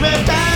me back.